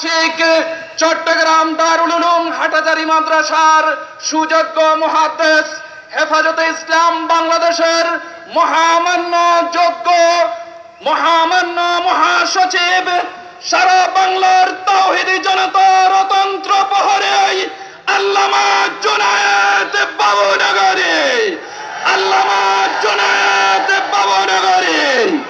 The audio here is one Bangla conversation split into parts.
শিখ চট্টগ্রাম দারুল উলুম হাটাজারি মাদ্রাসার সুযোগ্য মহাদেশ হেফাজতে ইসলাম বাংলাদেশের মহামান্য যোগ্য মহামান্য মহাসচিব, সারা বাংলার তৌহিদি জনতার অতন্ত্র প্রহরে আল্লামা জুনায়েত বাবুনগরী, আল্লামা জুনায়েত বাবুনগরী।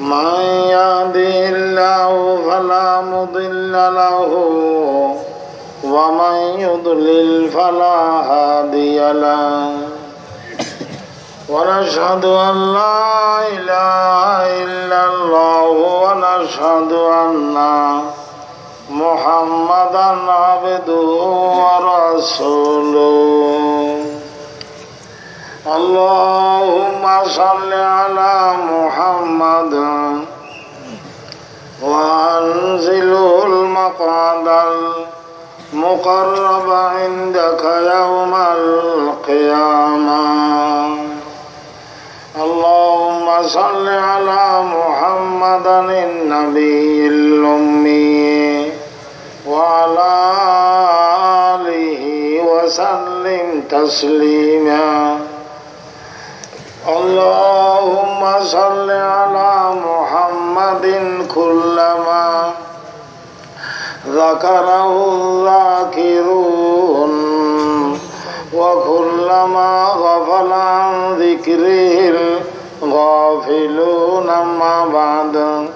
من يهده الله فلا مضل له ومن يضلل فلا هادي له ونشهد أن لا إله إلا الله ونشهد أن محمدا عبده ورسوله اللهم صل على محمد. وأنزله المقعد المقرب عندك يوم القيامة. اللهم صل على محمد النبي الأمي وعلى آله وسلم تسليما. اللهم صل على محمد كلما ذكره الذاكرون وكلما غفل عن ذكره الغافلون. ما بعد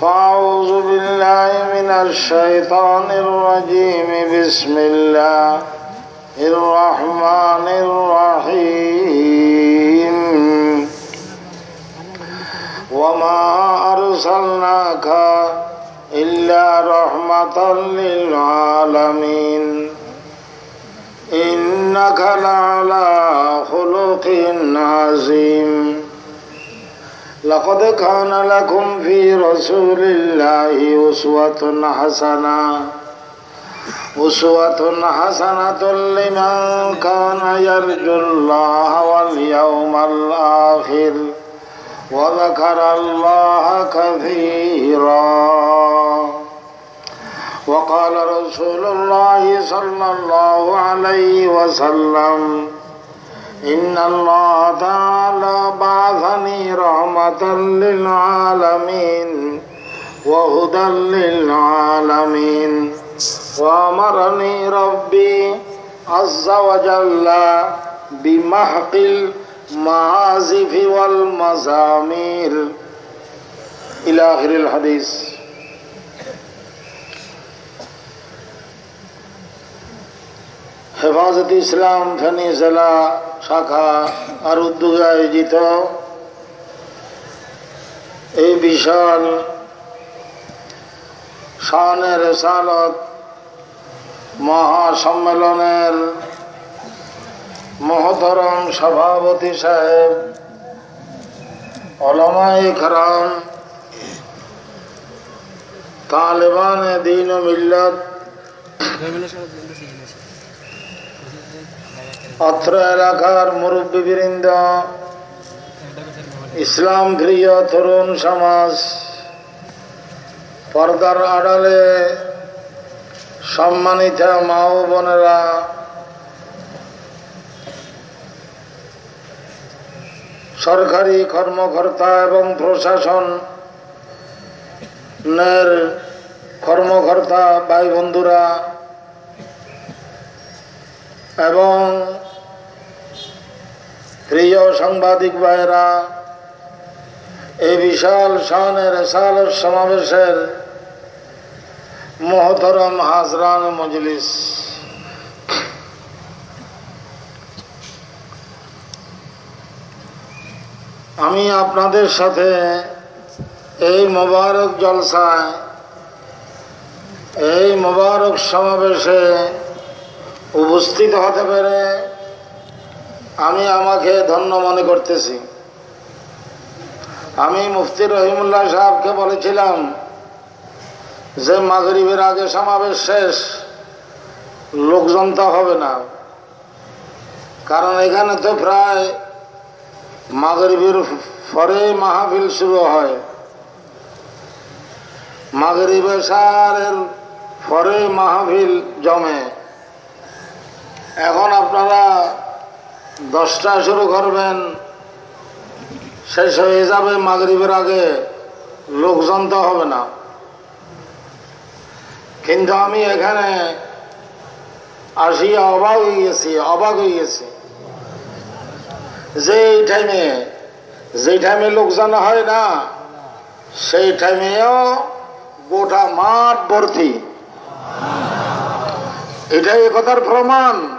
فأعوذ بالله من الشيطان الرجيم. بسم الله. الرحمن الرحيم. وما أرسلناك إلا رحمة للعالمين. إنك لعلى خلق عظيم. لقد كان لكم في رسول الله أسوة حسنة. أسوة حسنة لمن كان يرجو الله واليوم الآخر وذكر الله كثيرا. وقال رسول الله صلى الله عليه وسلم إن الله تعالى بعثني رحمة للعالمين وهدى للعالمين. وأمرني ربي عز وجل بمحق المعازف والمزامير إلى آخر الحديث হেফাজত ইসলাম ফেনী জেলা শাখা আর উদ্যোগে আয়োজিত এই বিশাল শানের সালত মহাসম্মেলনের মহতরম সভাপতি সাহেব অলমাই খরাম তালেবান দিন মিল্লত, অত্র এলাকার মুরব্বীবৃন্দ, ইসলাম প্রিয় তরুণ সমাজ, পর্দার আড়ালে সম্মানিত মা ও বোনেরা, সরকারি কর্মকর্তা এবং প্রশাসনের কর্মকর্তা ভাই বন্ধুরা এবং প্রিয় সাংবাদিক ভাইরা এই বিশাল শানের সালের সমাবেশের মহতরম হাজরান মজলিস। আমি আপনাদের সাথে এই মোবারক জলসায়, এই মোবারক সমাবেশে উপস্থিত হতে পেরে আমি আমাকে ধন্য মনে করতেছি। আমি মুফতি রহিমুল্লাহ সাহেবকে বলেছিলাম যে মাগরিবের আগে সমাবেশ শেষ, লোকজন তো হবে না। কারণ এখানে তো প্রায় মাগরিবের পরে মাহফিল শুরু হয়। মাগরিবে সারের পরে মাহফিল জমে। এখন আপনারা দশটা শুরু করবেন, শেষ হয়ে যাবে মাগরিবের আগে, লোকজন তো হবে না। কিন্তু আমি এখানে আসিয়া অবাক হয়ে গেছি, অবাক হয়ে গেছি। যে এই টাইমে যে টাইমে লোকজন হয় না, সেই টাইমেও গোটা মাঠ ভর্তি। এটাই কথার প্রমাণ।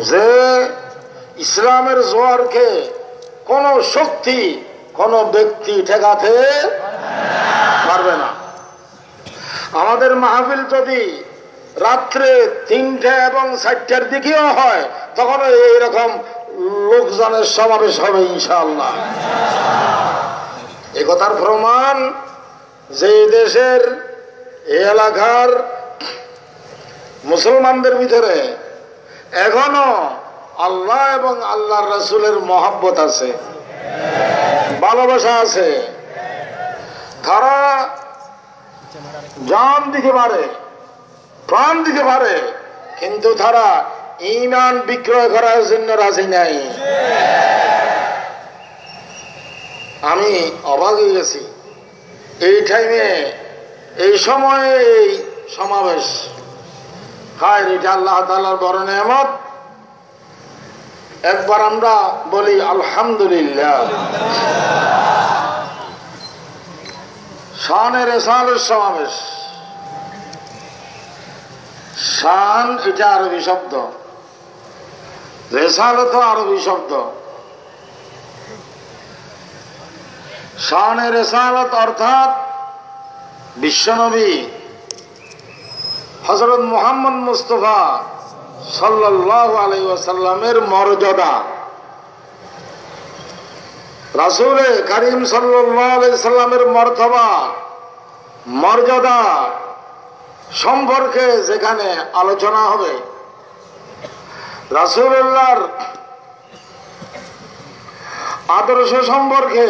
যে ইসলামের জোয়ারকে কোন শক্তি, কোন ব্যক্তি ঠেকাতে পারবে না। আমাদের মাহফিল যদি রাত্রে তিনটে এবং চারটার দিকেও হয়, তখন এইরকম লোকজনের সমাবেশ হবে ইনশাল্লাহ এ কথার প্রমাণ যে দেশের এলাকার মুসলমানদের ভিতরে এখনও আল্লাহ এবং আল্লাহর রসুলের মহাব্বত আছে, ভালোবাসা আছে। তারা জান দিতে পারে প্রাণ দিতে পারে কিন্তু তারা ইমান বিক্রয় করার জন্য রাজি নাই। আমি অবাক হয়ে গেছি। এই টাইমে এই সময়ে এই সমাবেশ। হায়, এটা আল্লাহ তালার বড় একবার আমরা বলি, আলহামদুলিল্লাহ। শানের এসালের সমাবেশ। শান, এটা আরবি শব্দ। রেসালত আরবি শব্দ। শানের রেসালত অর্থাৎ বিশ্বনবী হজরত মোহাম্মদ মুস্তফা সাল্লাহ আলাই ওয়াসাল্লামের মর্যাদা। রাসুলে করিম সাল্লামের মর্তবা মর্যাদা সম্পর্কে যেখানে আলোচনা হবে রাসুল্লাহর আদর্শ সম্পর্কে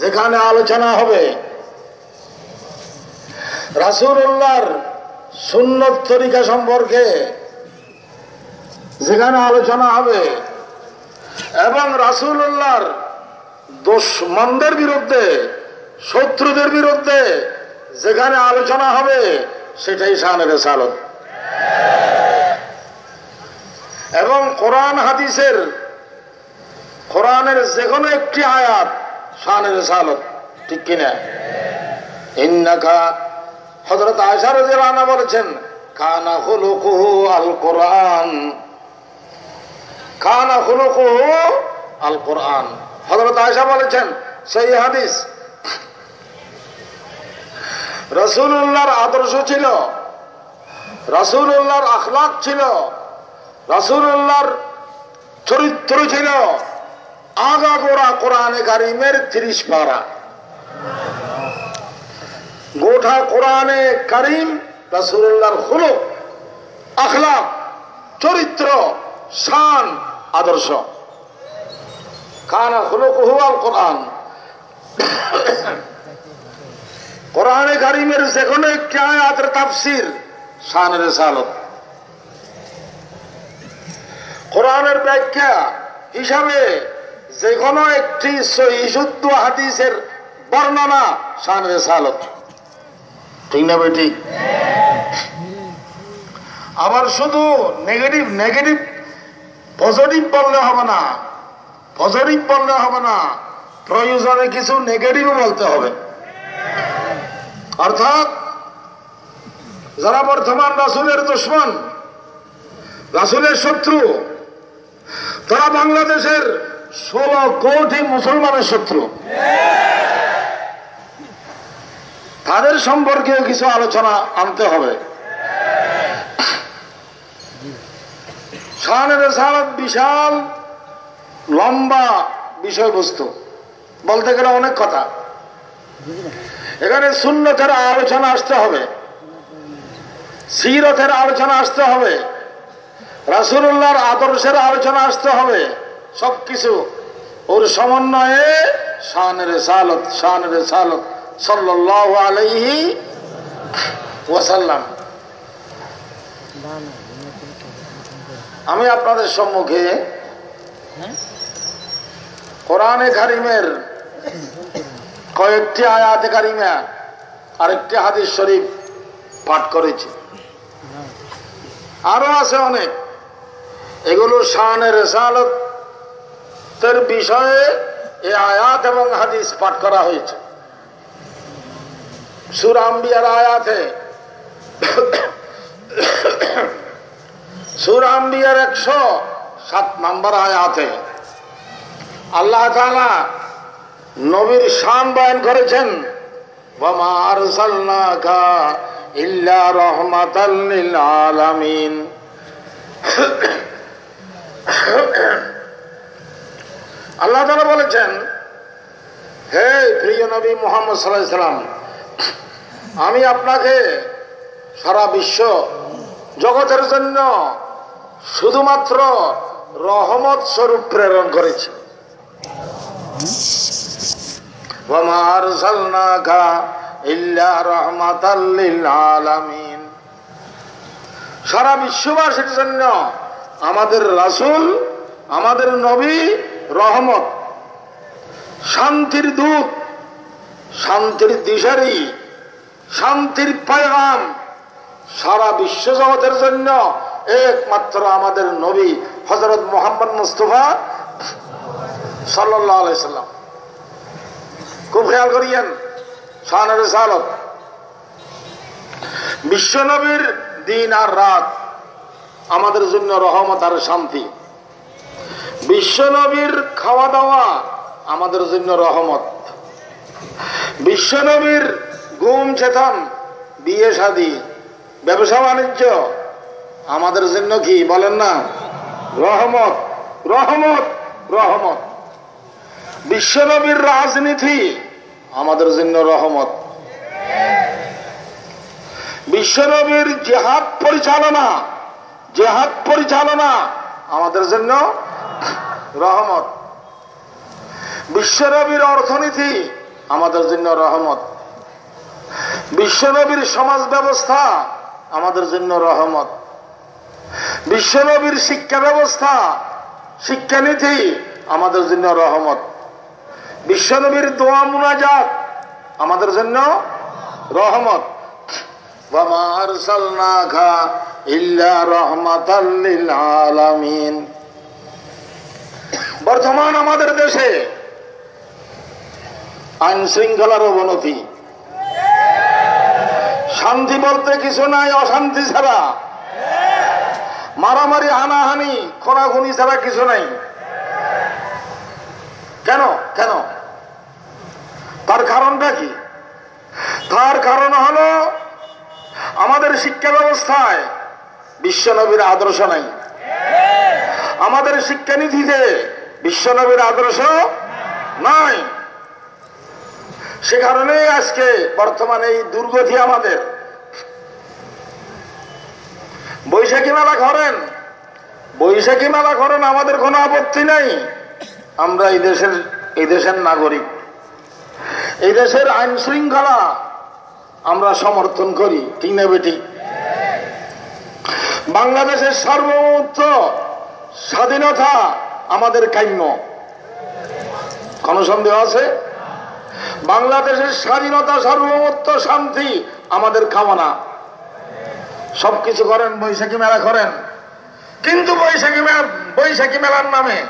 যেখানে আলোচনা হবে রাসুল্লাহর সুন্নত তরিকা সম্পর্কে যেখানে আলোচনা হবে এবং রাসুল্লাহর দুশ্মনদের বিরুদ্ধে, শত্রুদের বিরুদ্ধে যেখানে আলোচনা হবে, সেটাই শানের সালত। এবং কোরআন হাদিসের, কোরআনের যে কোনো একটি আয়াত শানের সালত, ঠিক কিনা ইন্নাকা হজরত আয়সার রানা বলেছেন, কানা হুলুকুহু আল কোরআন কানা হুলুকুহু আল কোরআন হজরত আয়সা বলেছেন, সেই হাদিস। রসুল্লাহর আদর্শ ছিল রসুল্লাহর আখলাক ছিল রসুল্লাহর চরিত্র ছিল আগা গোড়া কোরআনে কারিমের ত্রিশ পারা। গোটা কোরআনে কারিম রসুল্লাহর হলুক আখলাক, চরিত্র, শান, আদর্শ। কানা হুয়াল কোরআন। কোরআনে যে কোনো একটি তাফসির সালত কোরআনের ব্যাখ্যা হিসাবে যে কোনো একটি হাদিসের বর্ণনা শানের সালত ঠিক না ঠিক? আবার শুধু নেগেটিভ নেগেটিভ পজিটিভ বললে হবে না। পজিটিভ বললে হবে না। প্রয়োজনে কিছু নেগেটিভও বলতে হবে। অর্থাৎ, যারা বর্তমান রাসুলের দুশ্মন, রাসুলের শত্রু, তারা বাংলাদেশের ষোলো কোটি মুসলমানের শত্রু। তাদের সম্পর্কেও কিছু আলোচনা আনতে হবে। বিশাল লম্বা বিষয়বস্তু। বলতে গেলে অনেক কথা। এখানে শূন্যতের আলোচনা আসতে হবে। সিরতের আলোচনা আসতে হবে। রাসুল্লাহর আদর্শের আলোচনা আসতে হবে। সবকিছু। ওর সমন্বয়ে শানের সালত শানের সালত সাল্লাহ ওয়াসাল্লাম। আমি আপনাদের সম্মুখে কোরআনে কারিমের কয়েকটি আয়াতে কারিমা আরেকটি হাদিস শরীফ পাঠ করেছি। আরও আছে অনেক। এগুলো শানের রেসালতের বিষয়ে এ আয়াত এবং হাদিস পাঠ করা হয়েছে। সুরাম্বিয়ার আয়াতে সুরাম্বিয়ার একশো সাত নম্বর আয়াতে আল্লাহ নবীর শান বয়ান করেছেন ইল্লা আল্লাহ বলেছেন, হে প্রিয় নবী মোহাম্মদ সাল্লাম, আমি আপনাকে সারা বিশ্ব জগতের জন্য শুধুমাত্র রহমত স্বরূপ প্রেরণ করেছি। সারা বিশ্ববাসীর জন্য আমাদের রাসূল, আমাদের নবী রহমত, শান্তির দূত, শান্তির দিশারি, শান্তির পায়গাম সারা বিশ্ব জগতের জন্য একমাত্র আমাদের নবী হজরত মোহাম্মদ মুস্তফা আলাইসাল্লাম খুব খেয়াল করিয়েন বিশ্বনবীর দিন আর রাত আমাদের জন্য রহমত আর শান্তি। বিশ্বনবীর খাওয়া দাওয়া আমাদের জন্য রহমত। বিশ্বনবীর গুম চেতন বিয়ে শাদী, ব্যবসা বাণিজ্য আমাদের জন্য কি বলেন না? রহমত রহমত রহমত। বিশ্বনবীর রাজনীতি আমাদের জন্য রহমত। বিশ্বনবীর জেহাদ পরিচালনা জেহাদ পরিচালনা আমাদের জন্য রহমত। বিশ্বনবীর অর্থনীতি আমাদের জন্য রহমত। বিশ্বনবীর সমাজ ব্যবস্থা আমাদের জন্য রহমত। বিশ্বনবীর শিক্ষা ব্যবস্থা, শিক্ষানীতি আমাদের জন্য রহমত। বিশ্বনবীর দোয়া মুনাজাত। আমাদের জন্য রহমত। বর্তমান আমাদের দেশে আইন শৃঙ্খলার অবনতি। শান্তি বলতে কিছু নাই অশান্তি ছাড়া। মারামারি হানাহানি খোনাখুনি ছাড়া কিছু নাই। কেন? কেন? তার কারণটা কি? তার কারণ হলো আমাদের শিক্ষা ব্যবস্থায় বিশ্বনবীর আদর্শ নাই। আমাদের শিক্ষানীতিতে বিশ্বনবীর আদর্শ নাই। সে কারণে আজকে বর্তমানে এই দুর্গতি আমাদের। বৈশাখী মেলা করেন বৈশাখী মেলা করেন আমাদের কোনো আপত্তি নাই। আমরা এই দেশের এই দেশের নাগরিক। এই দেশের আইন শৃঙ্খলা আমরা সমর্থন করি, ঠিক না বেটি? বাংলাদেশের সার্বভৌমত্ব স্বাধীনতা আমাদের কাম্য। কোন সন্দেহ আছে? বাংলাদেশের স্বাধীনতা সার্বভৌমত্ব শান্তি আমাদের কামনা। সবকিছু করেন, বৈশাখী মেলা করেন। কিন্তু বৈশাখী মেলা বৈশাখী মেলার নামে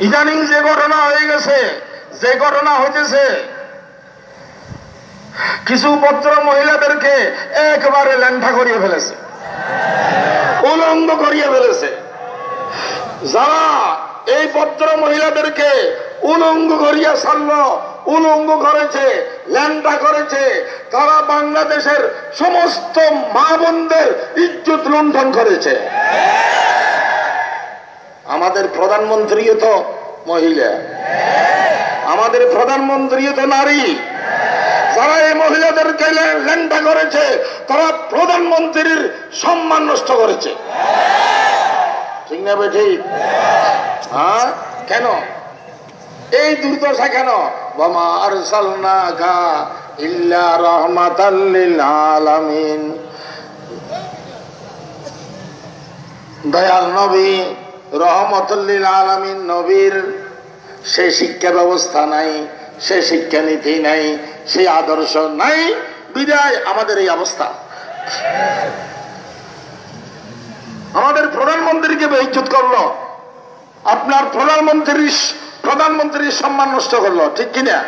ইদানিং যে ঘটনা হয়ে গেছে যে ঘটনা হইতেছে, কিছু ভদ্র মহিলাদেরকে একবারে ল্যান্ঠা করিয়ে ফেলেছে, উলঙ্গ করিয়ে ফেলেছে। যারা এই ভদ্র মহিলাদেরকে উলঙ্গ করিয়া ছাড়ল, উলঙ্গ করেছে ল্যান্ডা করেছে, তারা বাংলাদেশের সমস্ত মা বোনদের ইজ্জত লুণ্ঠন করেছে। আমাদের প্রধানমন্ত্রীও তো মহিলা। আমাদের প্রধানমন্ত্রী তো নারী। যারা এই মহিলাদেরকে লে- ল্যান্ডা করেছে, তারা প্রধানমন্ত্রীর সম্মান নষ্ট করেছে। ঠিক না বে ঠিক? হ্যাঁ? কেন? এই দুর্দশা কেন? বামা আর সালনাকা ইল্লা রহমাতাল্লিল আলামিন। দয়াল নবী রহমতুল্লিল আলামিন নবীর সে শিক্ষা ব্যবস্থা নাই, সে শিক্ষানীতি নাই, সে আদর্শ নাই। বিদায় আমাদের এই অবস্থা। আমাদের প্রধানমন্ত্রীকে বেইজ্জত করল। আপনার প্রধানমন্ত্রীর প্রধানমন্ত্রীর সম্মান নষ্ট করল, ঠিক কিনা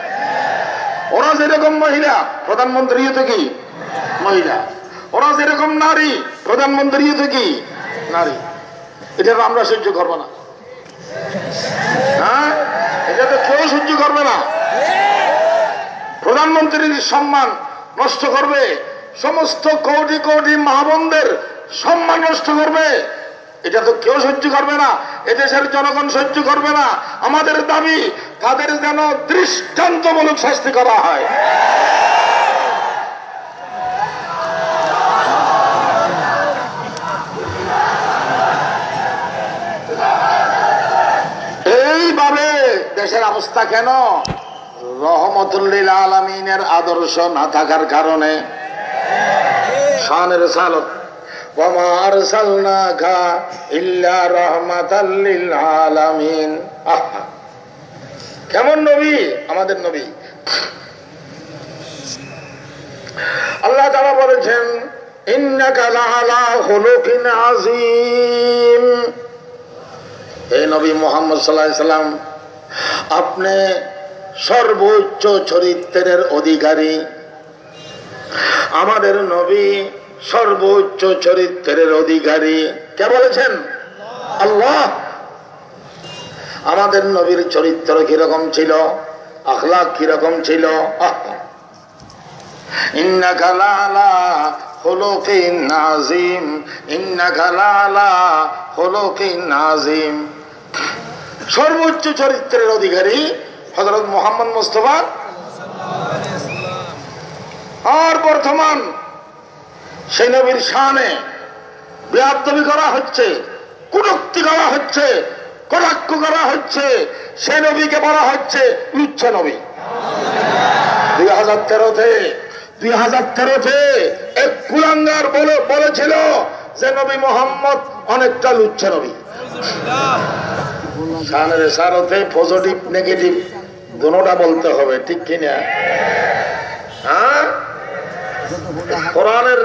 ওরা যেরকম মহিলা, প্রধানমন্ত্রীও তো কি? মহিলা। ওরা যেরকম নারী, প্রধানমন্ত্রীও তো কি? নারী। এটা আমরা সহ্য করব না। হ্যাঁ? এটা তো কেউ সহ্য করবে না। প্রধানমন্ত্রীর সম্মান নষ্ট করবে। সমস্ত কোটি কোটি মহাবন্ধের সম্মান নষ্ট করবে। এটা তো কেউ সহ্য করবে না। এদেশের জনগণ সহ্য করবে না। আমাদের দাবি, তাদের যেন দৃষ্টান্তমূলক শাস্তি করা হয়। অবস্থা কেন? রহমতুল্লিল আলমিনের আদর্শ না থাকার কারণে। কেমন নবী? আমাদের নবী। আল্লাহ তাআলা বলেছেন হে নবী মোহাম্মদ আলাইহি সাল্লাম আপনি সর্বোচ্চ চরিত্রের অধিকারী। আমাদের নবী সর্বোচ্চ চরিত্রের অধিকারী। কে বলেছেন? আল্লাহ। আমাদের নবীর চরিত্র কীরকম ছিল? আখলাক কীরকম ছিল? নাজিম সর্বোচ্চ চরিত্রের অধিকারী হজরত মোহাম্মদ মুস্তফা। আর বর্তমান সেই নবীর শানে বেআবি করা হচ্ছে কুরুক্তি করা হচ্ছে, কটাক্ষ করা হচ্ছে, সে নবীকে বলা হচ্ছে উচ্চ নবী। দুই হাজার তেরোতে, দুই হাজার তেরোতে এক কুলাঙ্গার বলে বলেছিল যে নবী মোহাম্মদ অনেকটা লুচ্ছ নবী। পজিটিভ নেগেটিভ দুটা বলতে হবে, ঠিক কিনা হ্যাঁ? কোরআনের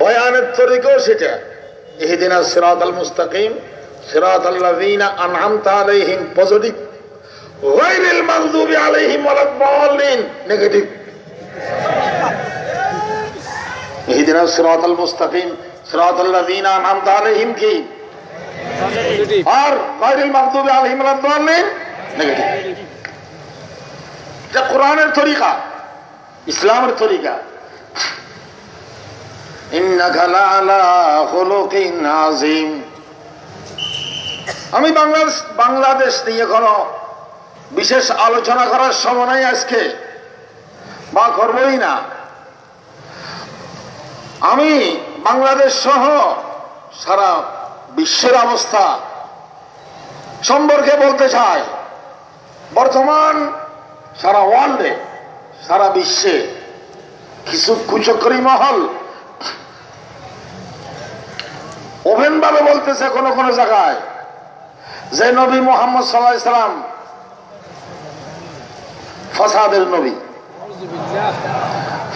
বয়ানের তরিকও সেটা। ইহদিনা সিরাত আল মুস্তাকিম সিরাত আল্লাযীনা আনআমতা আলাইহিম পজিটিভ গায়রিল মাগদুবি আলাইহিম ওয়ালাদ-দাল্লিন নেগেটিভ ইহদিনা সিরাত আল মুস্তাকিম সিরাত আল্লাযীনা আনআমতা আলাইহিম কি? আর এটা কোরআনের তরিকা, ইসলামের তরিকা। আমি বাংলাদেশ বাংলাদেশ নিয়ে কোন বিশেষ আলোচনা করার সময় নাই আজকে, বা করবই না। আমি বাংলাদেশ সহ সারা বিশ্বের অবস্থা সম্পর্কে বলতে চাই, বর্তমান সারা ওয়ার্ল্ডে সারা বিশ্বে কিছু কুচকরি মহল ওভেন ভাবে বলতেছে কোন কোন জায়গায় যে নবী মোহাম্মদ সাল্লাহ সাল্লাম ফসাদের নবী,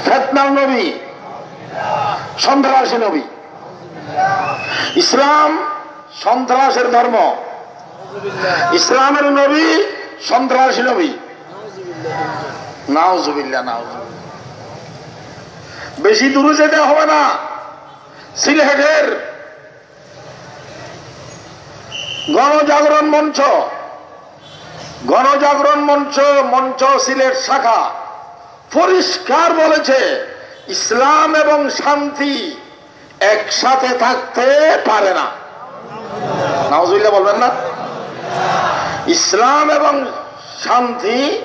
ফেতনার নবী, সন্ত্রাসী নবী। ইসলাম সন্ত্রাসের ধর্ম। ইসলামের নবী সন্ত্রাসী নবী। নাউজুবিল্লা বেশি দূরে যেতে হবে না। সিলেটের গণজাগরণ মঞ্চ। গণজাগরণ মঞ্চ মঞ্চ সিলেট শাখা। পরিষ্কার বলেছে, ইসলাম এবং শান্তি একসাথে থাকতে পারে না। নাউজুবিল্লা বলবেন না? ইসলাম এবং শান্তি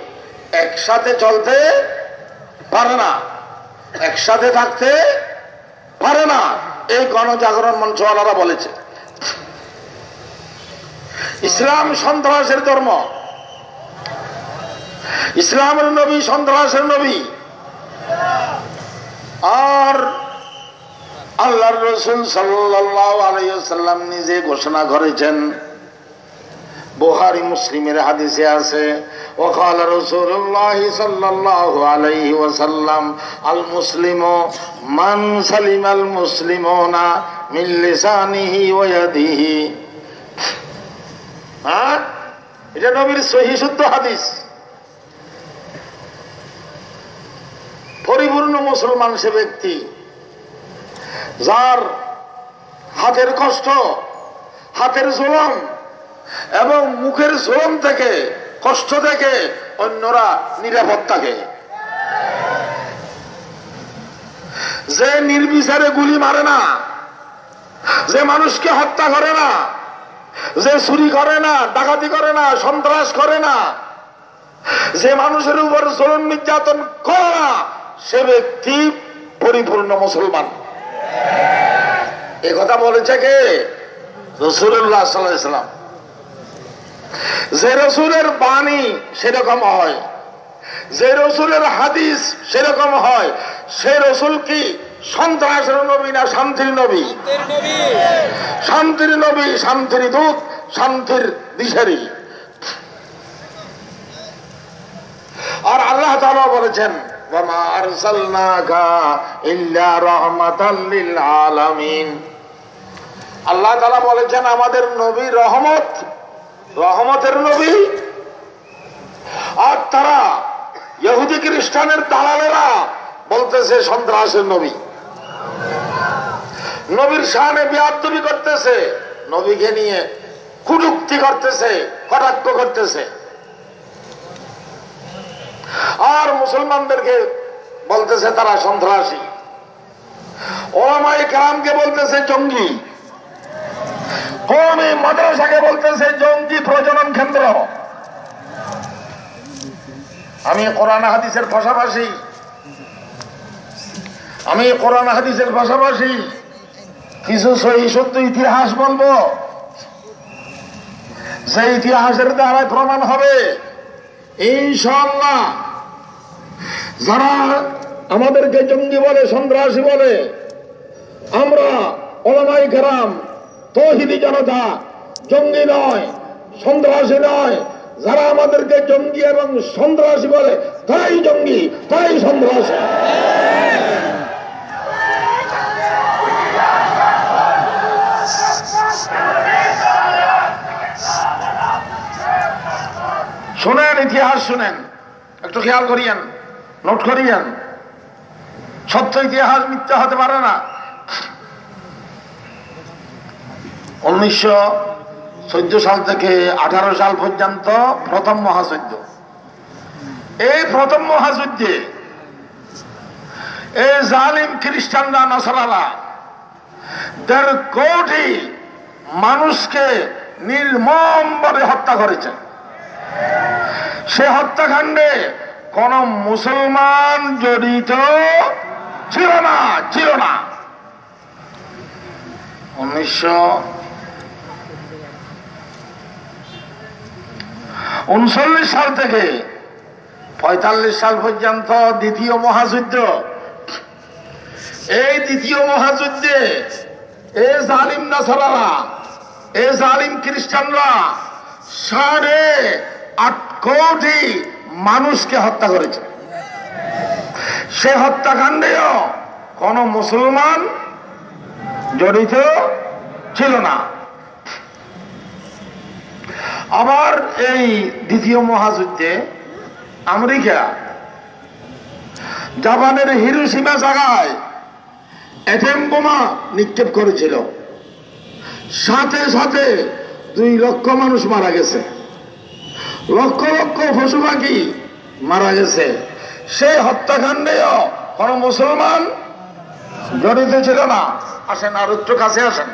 একসাথে চলতে পারে না। একসাথে থাকতে পারে না। এই গণজাগরণ মঞ্চওয়ালারা বলেছে। ইসলাম সন্ত্রাসের ধর্ম। ইসলামের নবী সন্ত্রাসের নবী। আল্লাহর রসুল সাল্লাহ আলাইসাল্লাম নিজে ঘোষণা করেছেন বোহারি মুসলিমের হাদিসে আছে وقال رسول الله صلى الله عليه وسلم المسلم من سلم المسلمون من لسانه ويده হ্যাঁ এটা নবীর সহি শুদ্ধ হাদিস পরিপূর্ণ মুসলমান সে ব্যক্তি যার হাতের কষ্ট, হাতের জুলম এবং মুখের জুলম থেকে, কষ্ট থেকে অন্যরা নিরাপদ থাকে। যে নির্বিচারে গুলি মারে না, যে মানুষকে হত্যা করে না, যে চুরি করে না, ডাকাতি করে না, সন্ত্রাস করে না, যে মানুষের উপর জলন নির্যাতন করে না, সে ব্যক্তি পরিপূর্ণ মুসলমান। এ কথা বলেছে কে? রসুল্লাহ সাল্লাম। যে রসুলের বাণী সেরকম হয় যে রসুলের হাদিস সেরকম হয় সে রসুল কি সন্ত্রাসের নবী না শান্তির নবী। শান্তির নবী শান্তির দূত শান্তির দিশারি। আর আল্লাহ তাআলা বলেছেন আল্লাহ তাআলা বলেছেন, আমাদের নবী রহমত, রহমতের নবী। আর তারা ইহুদি খ্রিস্টানের দালালেরা বলতেছে, সন্ত্রাসের নবী। নবীর শানে বিয়াদবি করতেছে, নবীকে নিয়ে কুটুক্তি করতেছে, কটাক্ষ করতেছে। আর মুসলমানদেরকে বলতেছে তারা সন্ত্রাসী। ওলামাই কালামকে বলতেছে জঙ্গি। কমে মাদ্রাসাকে বলতেছে জঙ্গি প্রজনন কেন্দ্র। আমি কোরআন হাদিসের পাশাপাশি, আমি কোরআন হাদিসের পাশাপাশি কিছু সহি সত্য ইতিহাস বলব। যে ইতিহাসের দ্বারা প্রমাণ হবে। ইনশাল্লাহ যারা আমাদেরকে জঙ্গি বলে, সন্ত্রাসী বলে, আমরা অলমাই গ্রাম তহিদি জনতা, জঙ্গি নয়, সন্ত্রাসী নয়, যারা আমাদেরকে জঙ্গি এবং সন্ত্রাসী বলে তাই জঙ্গি তাই সন্ত্রাসী। শুনেন, ইতিহাস শুনেন। একটু খেয়াল করিয়েন, নোট করিয়েন। সত্য ইতিহাস মিথ্যা হতে পারে না। উনিশশো চোদ্দ সাল থেকে আঠারো সাল পর্যন্ত প্রথম মহাযুদ্ধ। এই প্রথম মহাযুদ্ধে এই জালিম খ্রিস্টানরা নসরালা দেড় কোটি মানুষকে নির্মমভাবে হত্যা করেছে। সে হত্যাকাণ্ডে কোন মুসলমান জড়িত ছিল না ছিল না। উনিশশো উনচল্লিশ সাল থেকে পঁয়তাল্লিশ সাল পর্যন্ত দ্বিতীয় মহাযুদ্ধ। এই দ্বিতীয় মহাযুদ্ধে এ জালিম নাসারারা, এ জালিম খ্রিস্টানরা সাড়ে আট কোটি মানুষকে হত্যা করেছে। সে হত্যাকাণ্ডেও কোন মুসলমান জড়িত ছিল না। আবার এই দ্বিতীয় মহাযুদ্ধে আমেরিকা জাপানের হিরোসীমা জায়গায় অ্যাটেম বোমা নিক্ষেপ করেছিল। সাথে সাথে দুই লক্ষ মানুষ মারা গেছে। লক্ষ লক্ষ পশু পাখি মারা গেছে। সেই হত্যাকাণ্ডেও কোন মুসলমান জড়িত ছিল না। আসেন আর একটু কাছে আসেন।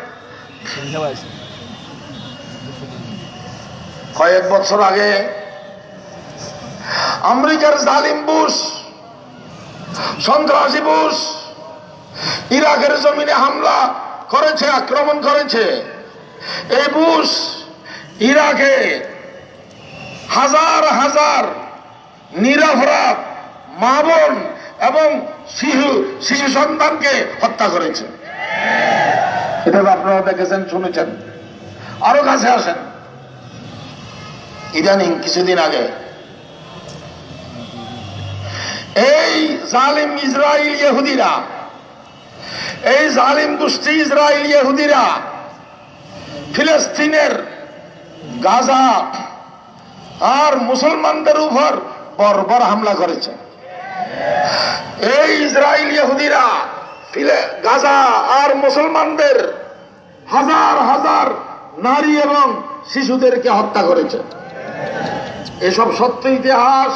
কয়েক বছর আগে আমেরিকার জালিম বুশ, সন্ত্রাসী বুশ ইরাকের জমিনে হামলা করেছে, আক্রমণ করেছে। এই বুশ ইরাকে হাজার হাজার নিরপরাধ মা বোন এবং শিশু শিশু সন্তানকে হত্যা করেছে। এটা আপনারা দেখেছেন, শুনেছেন, আরও কাছে আসেন। ইদানিং কিছুদিন আগে এই জালিম ইসরায়েল ইহুদিরা, এই জালিম গোষ্ঠী ইসরায়েল ইহুদিরা ফিলিস্তিনের গাজা আর মুসলমানদের উপর বর্বর হামলা করেছে। এই ইসরায়েল ইহুদিরা গাজা আর মুসলমানদের হাজার হাজার নারী এবং শিশুদেরকে হত্যা করেছে। এসব সত্য ইতিহাস,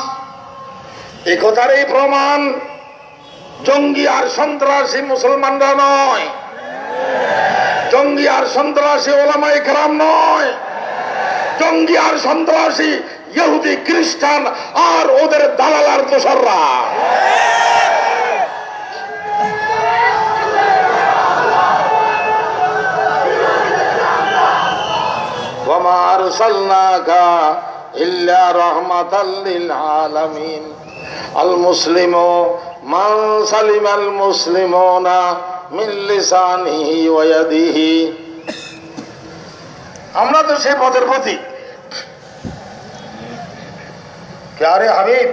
একতার এই প্রমাণ, জঙ্গি আর সন্ত্রাসী মুসলমানরা নয়। জঙ্গি আর সন্ত্রাসী ওলামাই কেরাম নয়। জঙ্গি আর সন্ত্রাসী, ইহুদি, খ্রিস্টান আর ওদের দালাল আর দোসররা আল মুসলিম মান সালিম আল মুসলিমোনা মিল্লিসানিহি ওয়াদিহি আমরা তো সেই পদের প্রতীক। প্যারে হাবিব?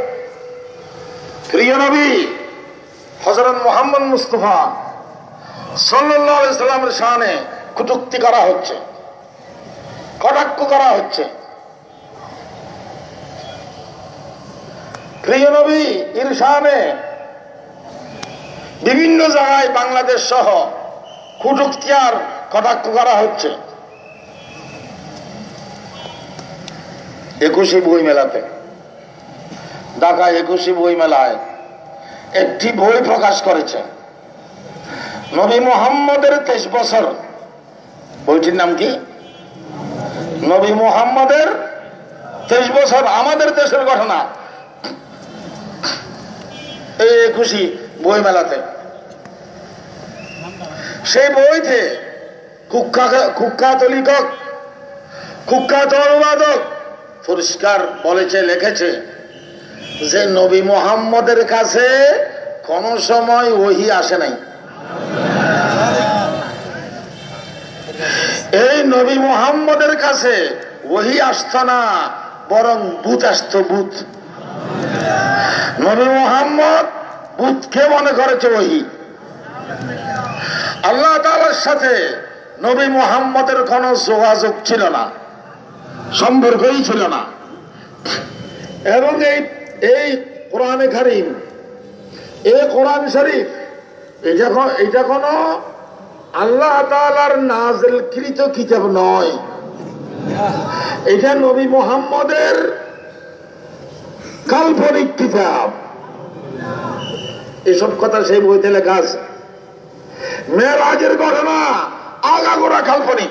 প্রিয় নবী হজরত মোহাম্মদ মুস্তফা সাল্লাহ ইসলামের শানে কুটুক্তি করা হচ্ছে, কটাক্ষ করা হচ্ছে। প্রিয় নবী ইরশানে বিভিন্ন জায়গায় বাংলাদেশ সহ কুটুক্তি আর কটাক্ষ করা হচ্ছে। একুশে বই মেলাতে। ঢাকা একুশে বই মেলায় একটি বই প্রকাশ করেছে। নবী মোহাম্মদের তেইশ বছর। বইটির নাম কি? নবী মোহাম্মদের তেইশ বছর আমাদের দেশের ঘটনা। এই একুশি বই মেলাতে। সেই বইতে কুখ্যাত লিখক, কুখ্যাত অনুবাদক পরিষ্কার বলেছে, লিখেছে যে, নবী মোহাম্মদের কাছে কোন সময় ওহি আসে নাই। এই নবী মোহাম্মদের কাছে ওহি আসত না, বরং বুথ আসত বুথ নবী মোহাম্মদ বুথকে মনে করেছে ওহি। আল্লাহ তালার সাথে নবী মোহাম্মদের কোন যোগাযোগ ছিল না। সম্পর্কই ছিল না। এবং এই এই কোরআনে কারিম, এই কোরআন শরীফ এটা এটা কোন আল্লাহ তালার নাজলকৃত কিতাব নয়। এটা নবী মোহাম্মদের কাল্পনিক কিতাব। এসব কথা সেই বইতে লেখা আছে। মেয়েরাজের ঘটনা আগাগোড়া কাল্পনিক।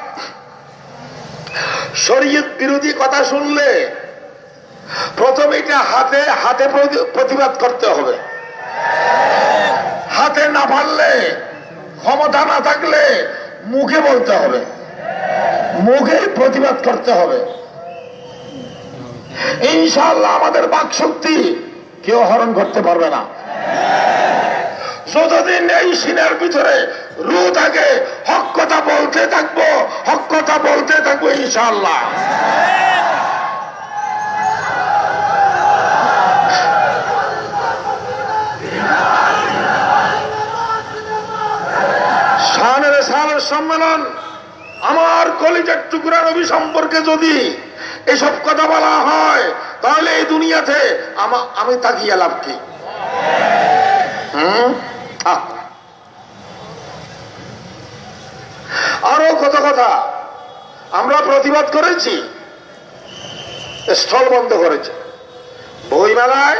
শরীয়ত বিরোধী কথা শুনলে প্রথমে এটা হাতে হাতে প্রতিবাদ করতে হবে। হাতে না পারলে, ক্ষমতা না থাকলে মুখে বলতে হবে। মুখে প্রতিবাদ করতে হবে। ইনশাআল্লাহ আমাদের বাক শক্তি কেউ হরণ করতে পারবে না। যতদিন এই সিনের ভিতরে রু থাকে, হক কথা বলতে থাকব, হক কথা বলতে থাকব সালের সম্মেলন আমার কলিজার টুকরা নবী সম্পর্কে যদি এসব কথা বলা হয়, তাহলে এই দুনিয়াতে আমা- আমি তাকিয়ে লাভ কি হুম? আরও কত কথা আমরা প্রতিবাদ করেছি, স্থল বন্ধ করেছে। বই মেলায়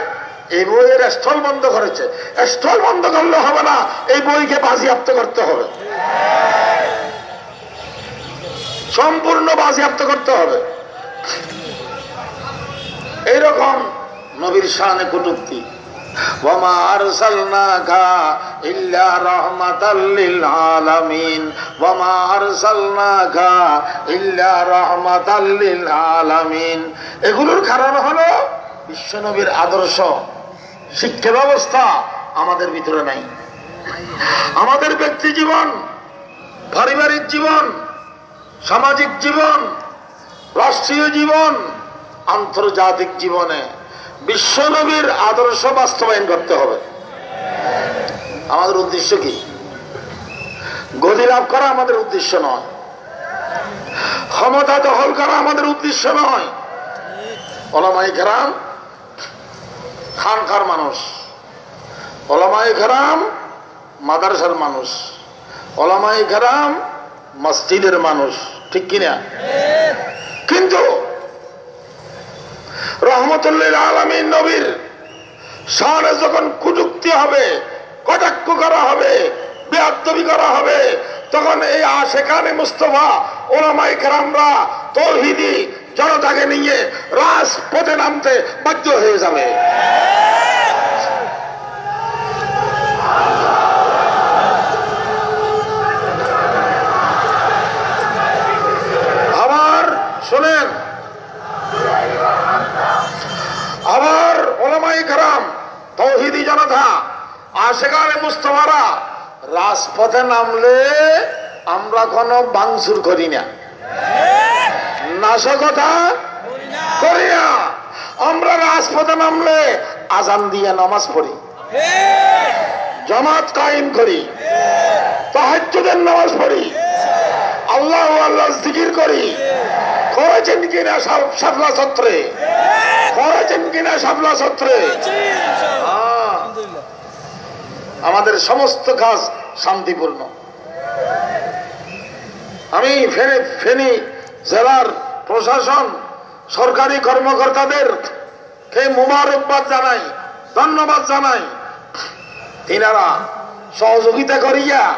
এই বইয়ের স্থল বন্ধ করেছে। স্থল বন্ধ করলে হবে না, এই বইকে বাজেয়াপ্ত করতে হবে। সম্পূর্ণ বাজেয়াপ্ত করতে হবে। এইরকম নবীর শানে কটুক্তি। এগুলোর কারণ হলো বিশ্বনবীর আদর্শ, শিক্ষা ব্যবস্থা আমাদের ভিতরে নাই। আমাদের ব্যক্তি জীবন, পারিবারিক জীবন, সামাজিক জীবন, রাষ্ট্রীয় জীবন, আন্তর্জাতিক জীবনে বিশ্বনবীর আদর্শ বাস্তবায়ন করতে হবে। আমাদের উদ্দেশ্য কি? গতি লাভ করা আমাদের উদ্দেশ্য নয়। ক্ষমতা দখল করা আমাদের উদ্দেশ্য নয়। ওলামাই ঘেরাম খানকার মানুষ। ওলামাই ঘেরাম মাদারসার মানুষ। ওলামাই ঘেরাম মসজিদের মানুষ। ঠিক কিনা? কিন্তু রহমতুল্লিল আলমীর নবীর যখন কুযুক্তি হবে, কটাক্ষ করা হবে করা হবে, তখন এই আশেখানে মুস্তফা ওলামাই কেরামরা তৌহিদি জনতাকে নিয়ে রাজপথে নামতে বাধ্য হয়ে যাবে। আবার শোনেন জনতা মুস্তফারা, রাজপথে নামলে আমরা বাংসুর করি না। নাশকতা করি না। আমরা রাজপথে নামলে আজান দিয়ে নামাজ পড়ি। জামাত কায়েম করি। তাহাজ্জুদের নামাজ পড়ি। আল্লাহ আল্লাহ জিকির করি। করেছেন কিনা সা- সাফলা সত্রে করেছেন কিনা সাফলা সত্রে। আমাদের সমস্ত কাজ শান্তিপূর্ণ। আমি ফেনী ফেনী জেলার প্রশাসন, সরকারি কর্মকর্তাদের কে মুবারকবাদ জানাই, ধন্যবাদ জানাই। তিনারা সহযোগিতা করিয়া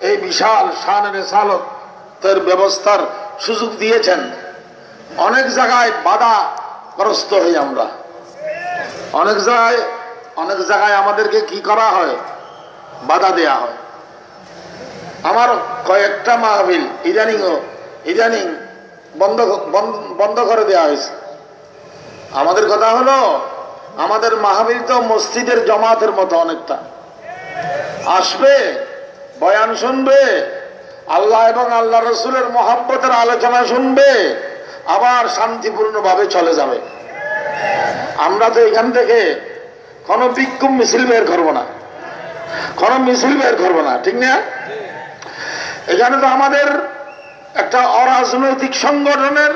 এই বিশাল শানের সালতের ব্যবস্থার সুযোগ দিয়েছেন। অনেক জায়গায় বাধাগ্রস্ত হই আমরা। অনেক জায়গায় অনেক জায়গায় আমাদেরকে কি করা হয়? বাধা দেয়া হয়। আমার কয়েকটা মাহবিল ইদানিং ইদানিং বন্ধ- বন্ধ করে দেয়া হয়েছে। আমাদের কথা হলো, আমাদের মাহবিল তো মসজিদের জমাতের মতো অনেকটা। আসবে, বয়ান শুনবে আল্লাহ এবং আল্লাহ রসুলের মহাব্বতের আলোচনা শুনবে, আবার শান্তিপূর্ণভাবে চলে যাবে। আমরা তো এখান থেকে কোনো বিক্ষোভ মিছিল বের করব না। কোনো মিছিল বের করব না, ঠিক না? এখানে তো আমাদের একটা অরাজনৈতিক সংগঠনের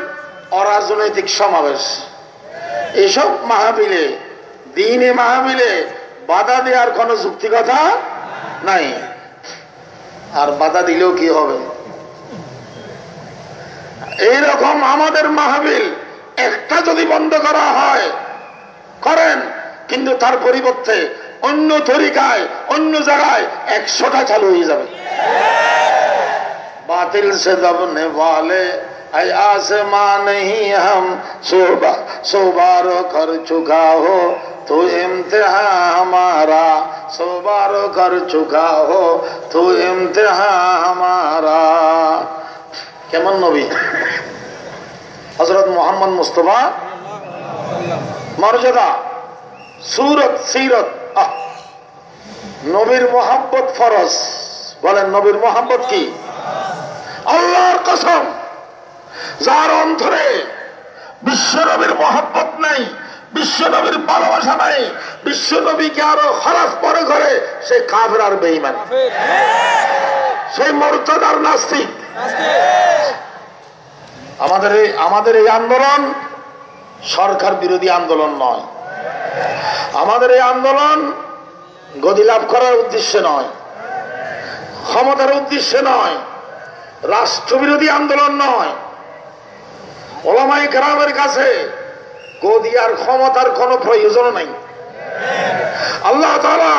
অরাজনৈতিক সমাবেশ। এসব মাহাবিলে দিনে মাহাবিলে বাধা দেওয়ার কোনো যুক্তিকতা নাই। আর বাধা দিলেও কি হবে? এইরকম আমাদের মাহবিল একটা যদি বন্ধ করা হয়, করেন, কিন্তু তার পরিবর্তে অন্য তরিকায়, অন্য জায়গায় একশোটা চালু হয়ে যাবে। বাতিল সে দাবনে বলে आसमां नहीं हम सोबा सोबारो कर चुका हो तो इम्तिहान हमारा सोबारो कर चुका हो तो इम्तिहान हमारा কেমন নবী হজরত মোহাম্মদ মুস্তফা মর্যাদা সুরত সিরত আহ! নবীর মোহাম্মত ফরজ বলেন নবীর মোহাম্মত কি আল্লাহর কসম যার অন্তরে বিশ্বনবীর মহাব্বত নাই, বিশ্বনবীর ভালোবাসা নাই, বিশ্বনবীকে আরও খারাপ পরে করে সে কাফের আর বেইমান সেই মর্যাদার নাস্তিক। আমাদের এই আমাদের এই আন্দোলন সরকার বিরোধী আন্দোলন নয়। আমাদের এই আন্দোলন গদি লাভ করার উদ্দেশ্যে নয়। ক্ষমতার উদ্দেশ্যে নয়। রাষ্ট্রবিরোধী আন্দোলন নয়। ওলামাই গ্রামের কাছে গদি আর ক্ষমতার কোনো প্রয়োজন নাই আল্লাহ তাআলা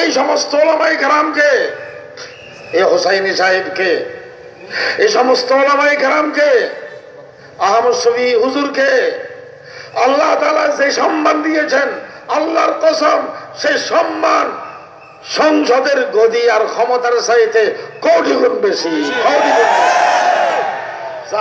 এই সমস্ত ওলামাই গ্রামকে এ হোসাইনি সাহেবকে এই সমস্ত ওলামাই গ্রামকে আহমদ শফি হুজুরকে, আল্লাহ তালা যে সম্মান দিয়েছেন, আল্লাহর কসম, সে সম্মান সংসদের গদি আর ক্ষমতার চাইতে কোটি গুণ বেশি কোটি গুণ বেশি।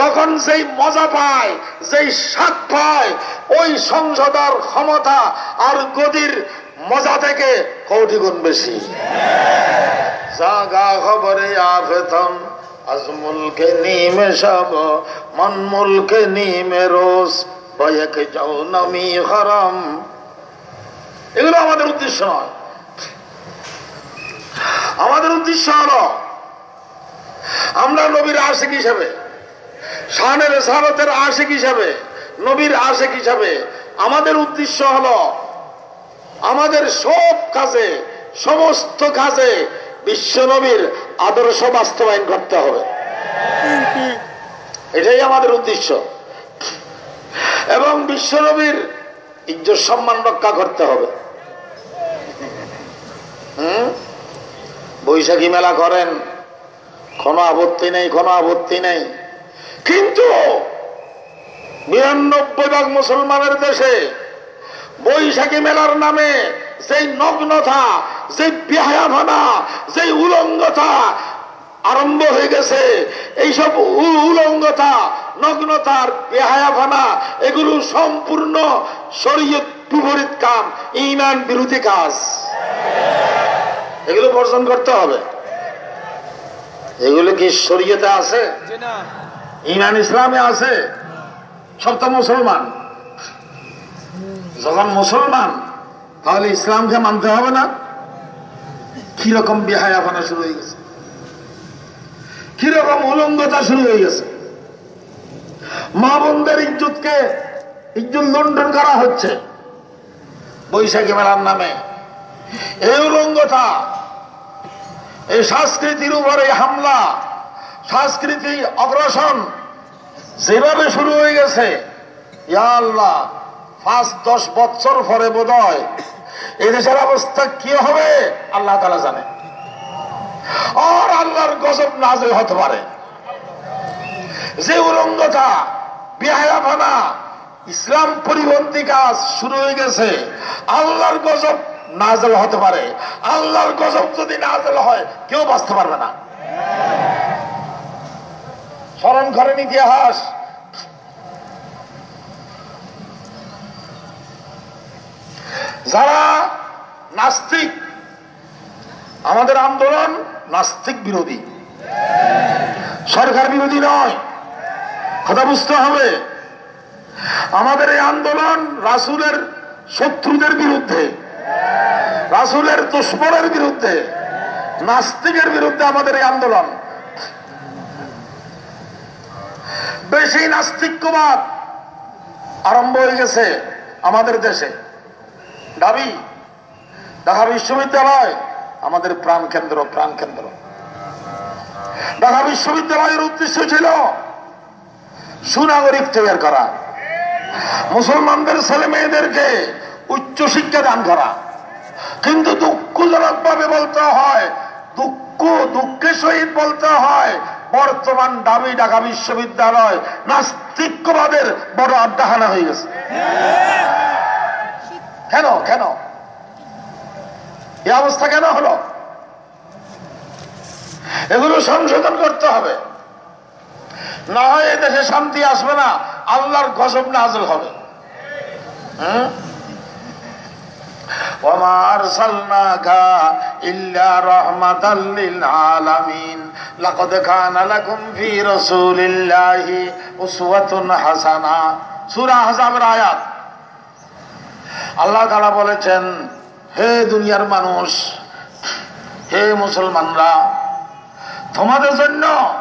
তখন যেই মজা পায়, যেই স্বাদ পায়, ওই সংসদার ক্ষমতা আর গদির মজা থেকে কৌটি গুণ বেশি। নামি হরম। এগুলো আমাদের উদ্দেশ্য নয়। আমাদের উদ্দেশ্য হলো, আমরা নবীর আশেক হিসাবে শানের সারতের আশেক হিসাবে, নবীর আশেক হিসাবে আমাদের উদ্দেশ্য হলো আমাদের সব কাজে, সমস্ত কাজে বিশ্ব নবীর আদর্শ বাস্তবায়ন করতে হবে। এটাই আমাদের উদ্দেশ্য। এবং বিশ্ব নবীর ইজ্জত সম্মান রক্ষা করতে হবে। হুম? বৈশাখী মেলা করেন, কোনো আপত্তি নেই, কোনো আপত্তি নেই। কিন্তু নিরানব্বই ভাগ মুসলমানের দেশে বৈশাখী মেলার নামে সেই নগ্নতা সেই বেহায়াভানা সেই উলঙ্গতা আরম্ভ হয়ে গেছে, এইসব উলঙ্গতা, নগ্নতার বেহায়াভানা, এগুলো সম্পূর্ণ শরীয়ত বিপরীত কাম, ইমান বিরোধী কাজ। এগুলো বর্জন করতে হবে। এগুলো কি শরীয়তে আছে? ইমান ইসলামে আছে। সব তো মুসলমান। যখন মুসলমান, তাহলে ইসলামকে মানতে হবে না? কীরকম বেহায়াপনা শুরু হয়ে গেছে? কীরকম উলঙ্গতা শুরু হয়ে গেছে? মা বোনদের ইজ্জতকে, ইজ্জত লন্ডন করা হচ্ছে বৈশাখী মেলার নামে। এই উলঙ্গতা, এই সংস্কৃতির উপরে হামলা সংস্কৃতি অগ্রসন যেভাবে শুরু হয়ে গেছে আল্লাহ, পাঁচ, দশ বছর পরে বোধ হয় এদেশের অবস্থা কি হবে? আল্লাহ তালা জানে। আর আল্লাহর গজব নাজে হতে পারে। যে উলঙ্গতা বিহায়াফানা ইসলাম পরিপন্থী কাজ শুরু হয়ে গেছে, আল্লাহর গজব নাজেল হতে পারে। আল্লাহর গজব যদি নাজেল হয়, কেউ বাঁচতে পারবে না। স্মরণ করেন ইতিহাস। যারা নাস্তিক, আমাদের আন্দোলন নাস্তিক বিরোধী। সরকার বিরোধী নয়, কথা বুঝতে হবে। আমাদের এই আন্দোলন রাসুলের শত্রুদের বিরুদ্ধে, রাসুলের দুশ্মনের বিরুদ্ধে, নাস্তিকের বিরুদ্ধে আমাদের এই আন্দোলন। বেশি নাস্তিক্যবাদ আরম্ভ হয়ে গেছে আমাদের দেশে। দাবি, ঢাকা বিশ্ববিদ্যালয় আমাদের প্রাণ কেন্দ্র প্রাণ কেন্দ্র। ঢাকা বিশ্ববিদ্যালয়ের উদ্দেশ্য ছিল সুনাগরিক তৈরি করা, মুসলমানদের ছেলে মেয়েদেরকে উচ্চ শিক্ষা দান করা। কিন্তু দুঃখজনক ভাবে বলতে হয়, দুঃখ দুঃখের সহিত বলতে হয় বর্তমান দাবি ঢাকা বিশ্ববিদ্যালয় নাস্তিক্যবাদের বড় আড্ডাহানা হয়ে গেছে। কেন কেন? এই অবস্থা কেন হলো? এগুলো সংশোধন করতে হবে। না হয় এই দেশে শান্তি আসবে না, আল্লাহর গজব নাজল হবে। হুম আল্লাহ বলেছেন, হে দুনিয়ার মানুষ, হে মুসলমানরা, তোমাদের জন্য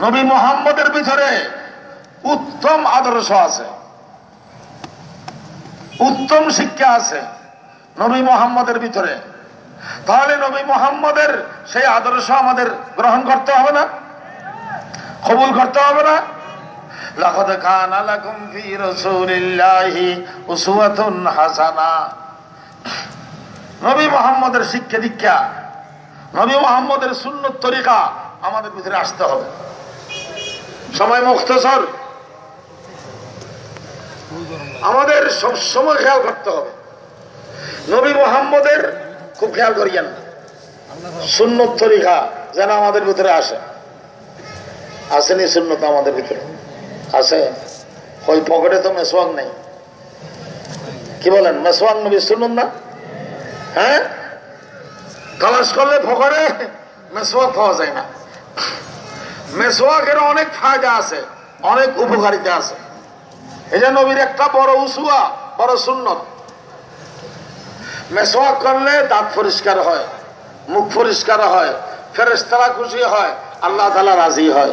নবী মোহাম্মদের ভিতরে উত্তম আদর্শ আছে। উত্তম শিক্ষা আছে নবী মোহাম্মদের ভিতরে। তাহলে নবী মোহাম্মদের সেই আদর্শ আমাদের গ্রহণ করতে হবে না? কবুল করতে হবে না? নবী মোহাম্মদের শিক্ষা দীক্ষা, নবী তরিকা আমাদের ভিতরে আসতে হবে। সময় মুক্তসর? আমাদের সবসময় খেয়াল করতে হবে। নবী মোহাম্মদের খুব খেয়াল করিয়েন। সুন্নত তরিকা যেন আমাদের ভিতরে আসে। আসেনি সুন্নত আমাদের ভিতরে। আছে ওই পকেটে তো মেসোয়াক নেই। কি বলেন মেসোয়াক নবী শুনুন না? হ্যাঁ? তালাশ করলে পকেটে মেসওয়াক পাওয়া যায় না। মেসোয়াকের অনেক ফায়দা আছে, অনেক উপকারিতা আছে। এটা নবীর একটা বড় উসুয়া বড় সুন্নত। মেসোয়াক করলে দাঁত পরিষ্কার হয়, মুখ পরিষ্কার হয় ফেরেস্তারা খুশি হয়, আল্লাহ তালা রাজি হয়।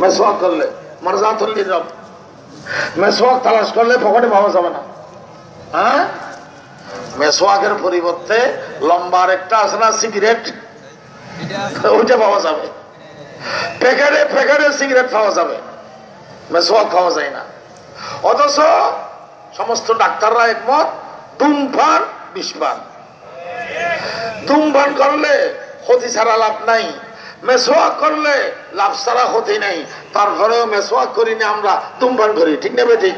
মেসোয়াক করলে মরজাতুল্লি রব। মেসোয়াক তালাশ করলে পকেটে পাওয়া যাবে না। হ্যাঁ? মেসোয়াকের পরিবর্তে লম্বার একটা আছে না, সিগারেট? ওইটা পাওয়া যাবে। প্যাকেটে প্যাকেটে সিগারেট পাওয়া যাবে। মেসোয়াক খাওয়া যায় না। অথচ সমস্ত ডাক্তাররা একমত, ধূমপান বিষপান ধূমপান করলে ক্ষতি ছাড়া লাভ নাই। মেসোয়াক করলে লাভ ছাড়া ক্ষতি নাই। তারপরেও মেসোয়াক করি না আমরা, ধূমপান করি, ঠিক নেবে ঠিক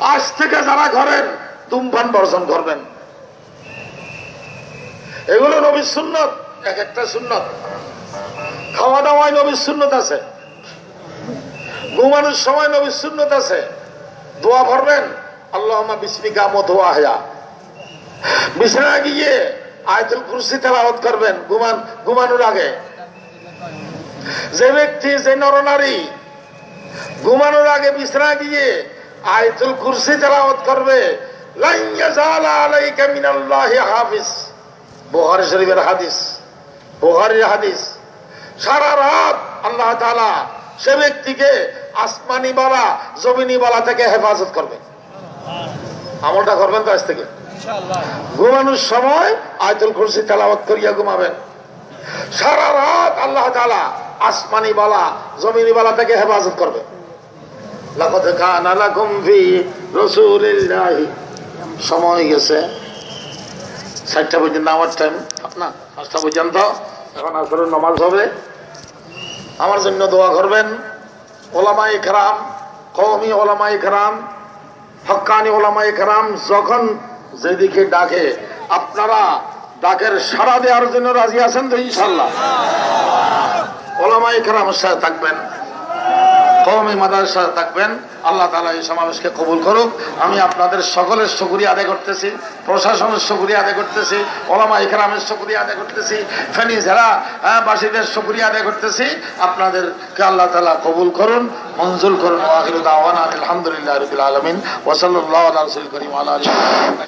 আজ থেকে যারা করেন, ধূমপান বর্জন করবেন। এগুলো নবীর সুন্নত, এক একটা সুন্নত। খাওয়া দাওয়ায় নবীর সুন্নত আছে। ঘুমানোর সময় নবীর সুন্নত আছে। দোয়া ভরবেন আল্লাহ বিস্মিকা মধুয়া হেয়া। বিছানা গিয়ে আয়তুল কুরসি তেলাওয়াত করবেন, ঘুমান, ঘুমানোর আগে। যে ব্যক্তি, যে নরনারী, ঘুমানোর আগে বিছানা গিয়ে আয়তুল কুরসি তেলাওয়াত করবে সারা রাত আল্লাহ সে ব্যক্তিকে আসমানি বালা জমিনি বালা থেকে হেফাজত করবে। আমলটা করবেন তো আজ থেকে। ঘুমানোর সময় আয়তুল কুরসি তেলাওয়াত করিয়া ঘুমাবেন। সারা রাত আল্লাহ তালা আসমানি বালা জমিনি বালা থেকে হেফাজত করবে। লাকাদ কানা লাকুম ফি রাসূলিল্লাহি। সময় গেছে। চারটা পর্যন্ত আমার টাইম না পাঁচটা পর্যন্ত। এখন আসলে নমাজ হবে। আমার জন্য দোয়া করবেন। ওলামাই খারাম কৌমি ওলামাই খারাম হকানি ওলামাই খারাম যখন যেদিকে ডাকে, আপনারা ডাকের সারা দেওয়ার জন্য রাজি আছেন তো ইনশাল্লাহ ওলামাই খারামের সাথে থাকবেন। কৌমি মাদার সাথে থাকবেন, আল্লাহ তালা এই সমাবেশকে কবুল করুক। আমি আপনাদের সকলের সকুরিয়া আদায় করতেছি, প্রশাসনের সকুরিয়া আদায় করতেছি, ওলামা ইকরামের সকুরিয়া আদায় করতেছি ফেনী জেলা বাসীদের সকুরিয়া আদায় করতেছি। আপনাদেরকে আল্লাহ তালা কবুল করুন, মঞ্জুর করুন। আলহামদুলিল্লাহ রবিল আলমিন। ওসল্লাহ করিম আল্লাহ